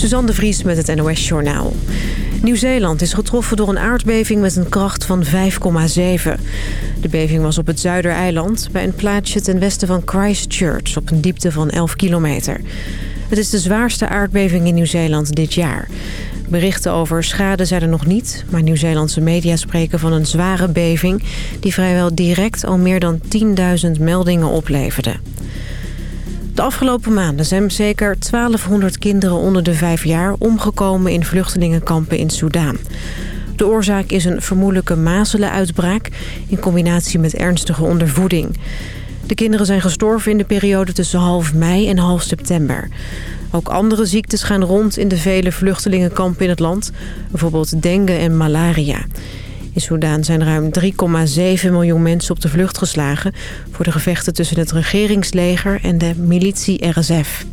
Suzanne de Vries met het NOS Journaal. Nieuw-Zeeland is getroffen door een aardbeving met een kracht van 5,7. De beving was op het Zuidereiland bij een plaatsje ten westen van Christchurch... op een diepte van 11 kilometer. Het is de zwaarste aardbeving in Nieuw-Zeeland dit jaar. Berichten over schade zijn er nog niet... maar Nieuw-Zeelandse media spreken van een zware beving... die vrijwel direct al meer dan 10.000 meldingen opleverde. De afgelopen maanden zijn zeker 1200 kinderen onder de vijf jaar omgekomen in vluchtelingenkampen in Soudaan. De oorzaak is een vermoedelijke mazelenuitbraak in combinatie met ernstige ondervoeding. De kinderen zijn gestorven in de periode tussen half mei en half september. Ook andere ziektes gaan rond in de vele vluchtelingenkampen in het land. Bijvoorbeeld dengue en malaria. In Soudaan zijn ruim 3,7 miljoen mensen op de vlucht geslagen... voor de gevechten tussen het regeringsleger en de militie RSF.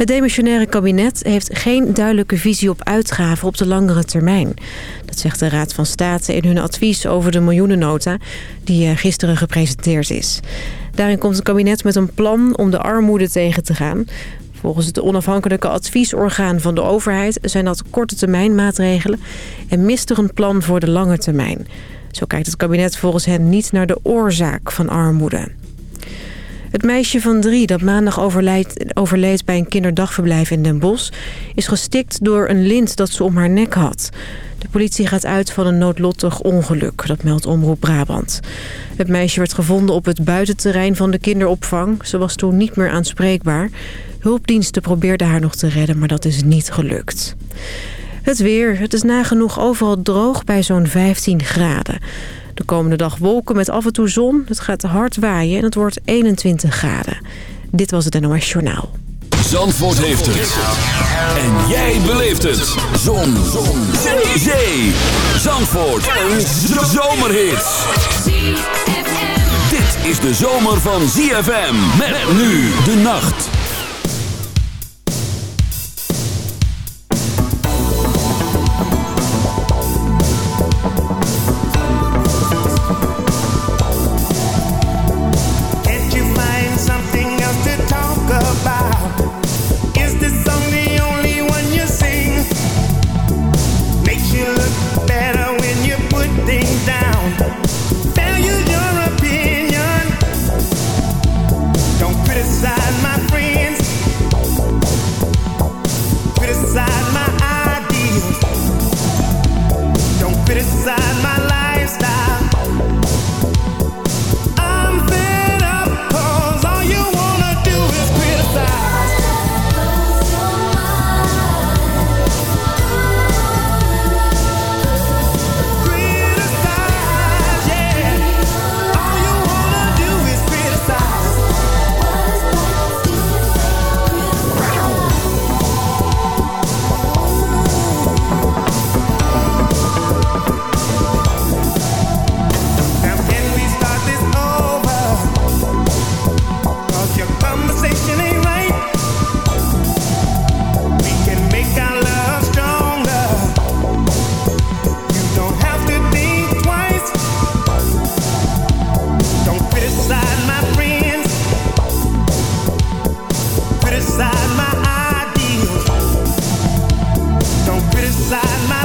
Het demissionaire kabinet heeft geen duidelijke visie op uitgaven op de langere termijn. Dat zegt de Raad van State in hun advies over de miljoenennota die eh, gisteren gepresenteerd is. Daarin komt het kabinet met een plan om de armoede tegen te gaan. Volgens het onafhankelijke adviesorgaan van de overheid zijn dat korte termijn maatregelen en mist er een plan voor de lange termijn. Zo kijkt het kabinet volgens hen niet naar de oorzaak van armoede. Het meisje van drie dat maandag overleed, overleed bij een kinderdagverblijf in Den Bosch... is gestikt door een lint dat ze om haar nek had. De politie gaat uit van een noodlottig ongeluk, dat meldt Omroep Brabant. Het meisje werd gevonden op het buitenterrein van de kinderopvang. Ze was toen niet meer aanspreekbaar. Hulpdiensten probeerden haar nog te redden, maar dat is niet gelukt. Het weer. Het is nagenoeg overal droog bij zo'n 15 graden. De komende dag wolken met af en toe zon. Het gaat hard waaien en het wordt 21 graden. Dit was het NOS Journaal. Zandvoort heeft het. En jij beleeft het. Zon. zon. Zee. Zee. Zandvoort. Een zomerhit. Dit is de zomer van ZFM. Met nu de nacht. inside my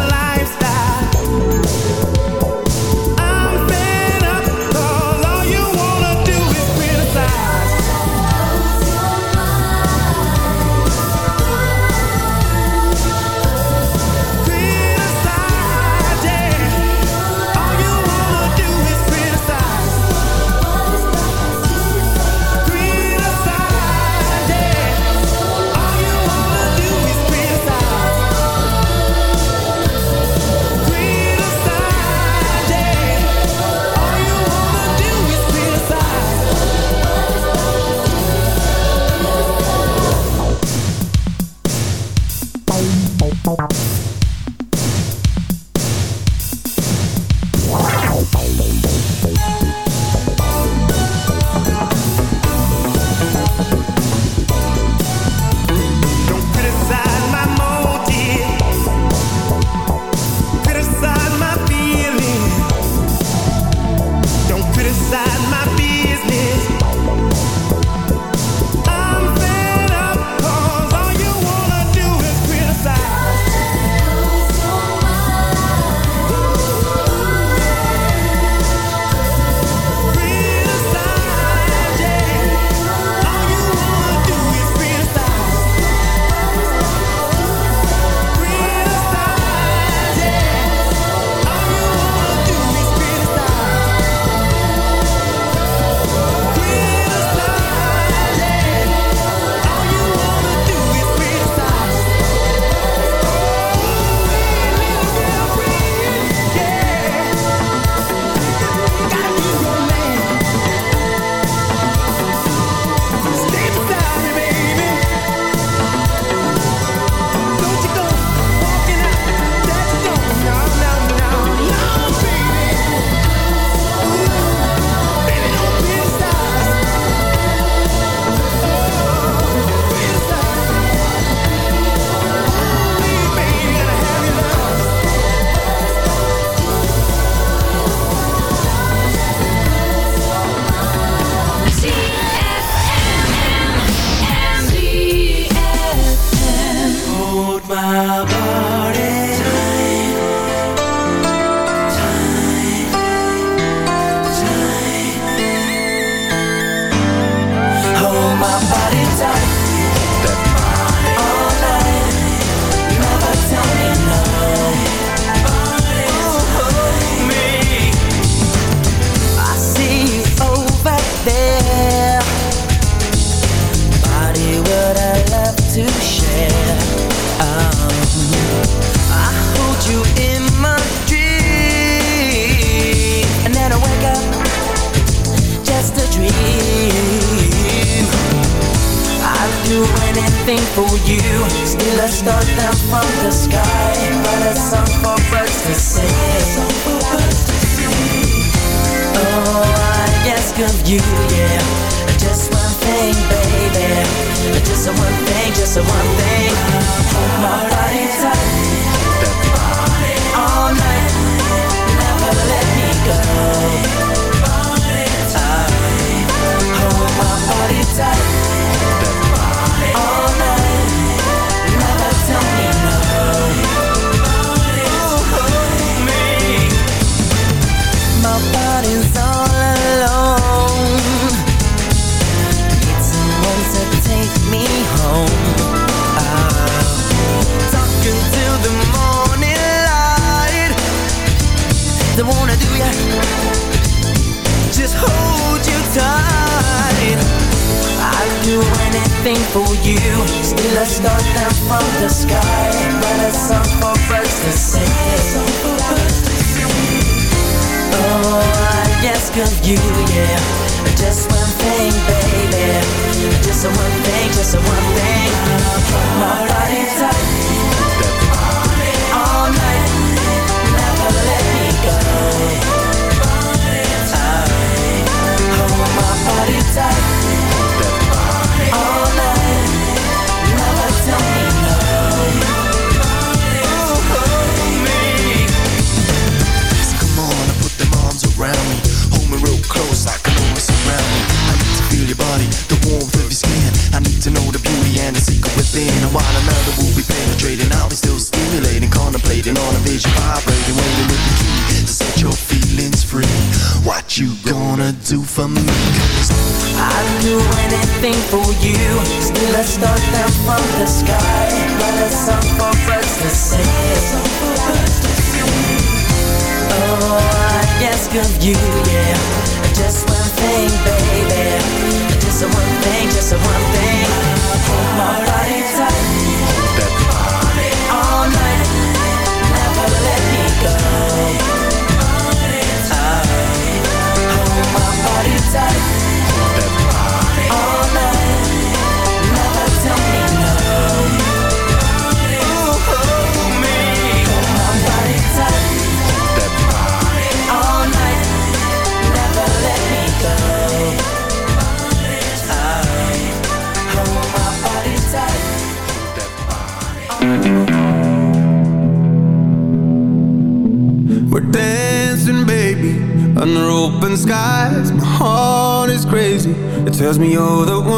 tells me you're the one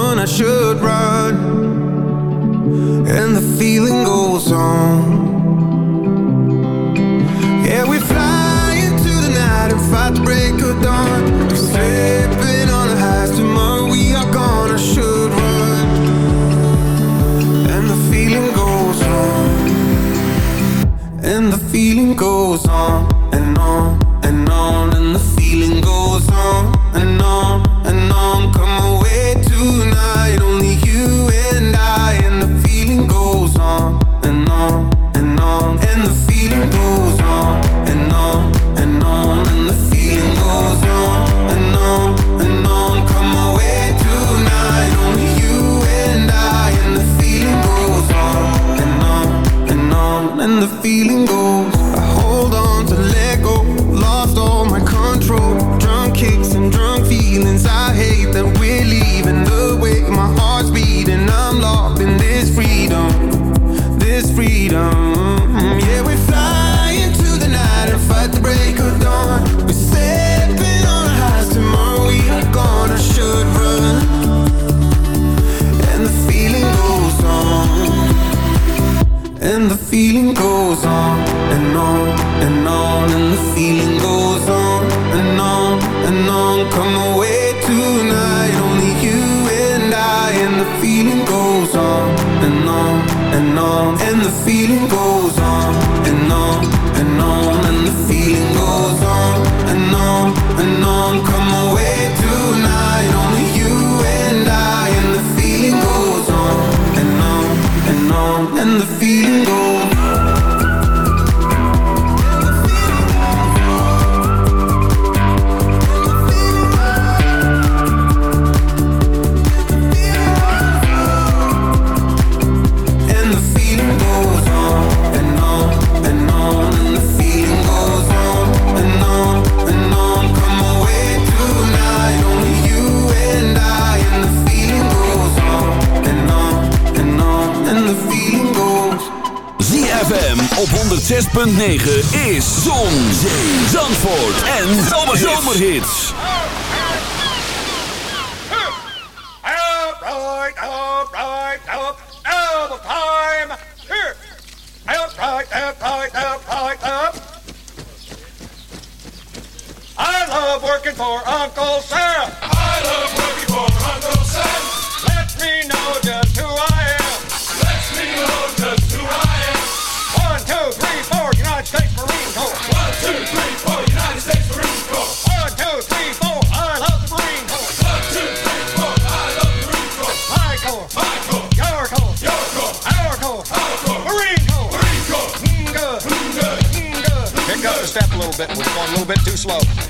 feeling goes on and on and on and the feeling goes on. 6.9 is Zon, Zandvoort en Zomerhits. Zomerhits. Up, right, up, right, up, out time. Here. Up, right, up, up, up. I love working for Uncle Sam. bit was going a little bit too slow.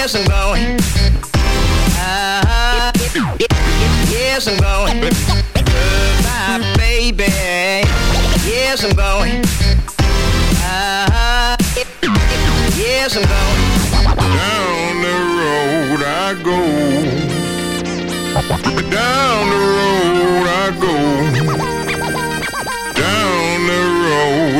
Yes, I'm going. Uh-huh. Yes, I'm going. Goodbye, baby. Yes, I'm going. Uh-huh. Yes, I'm going. Down the road I go. Down the road I go.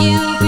you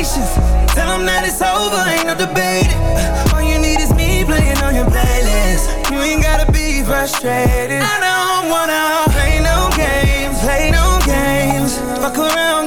patience. Tell them that it's over, ain't no debate. All you need is me playing on your playlist. You ain't gotta be frustrated. I don't wanna play no games, play no games. Fuck around,